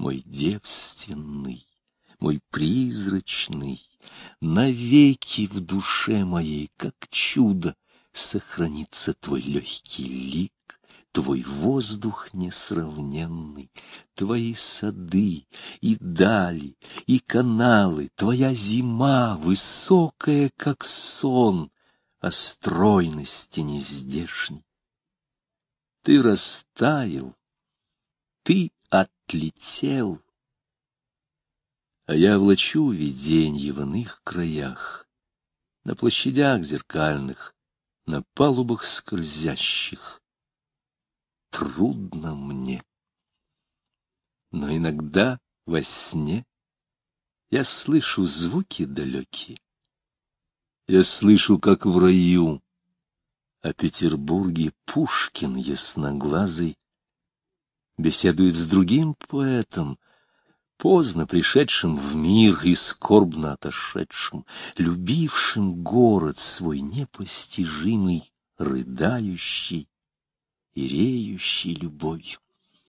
мой девственный, мой призрачный, навеки в душе моей, как чудо, сохранится твой легкий лик, твой воздух несравненный, твои сады и дали, и каналы, твоя зима, высокая, как сон, о стройности нездешней. Ты растаял, ты отлетел, а я влачу виденье в иных краях, на площадях зеркальных, на палубах скользящих. Трудно мне. Но иногда во сне я слышу звуки далекие. Я слышу, как в раю, о Петербурге Пушкин ясноглазый беседует с другим поэтом, поздно пришедшим в мир и скорбно отошедшим, любившим город свой непостижимый, рыдающий и реющий любовью.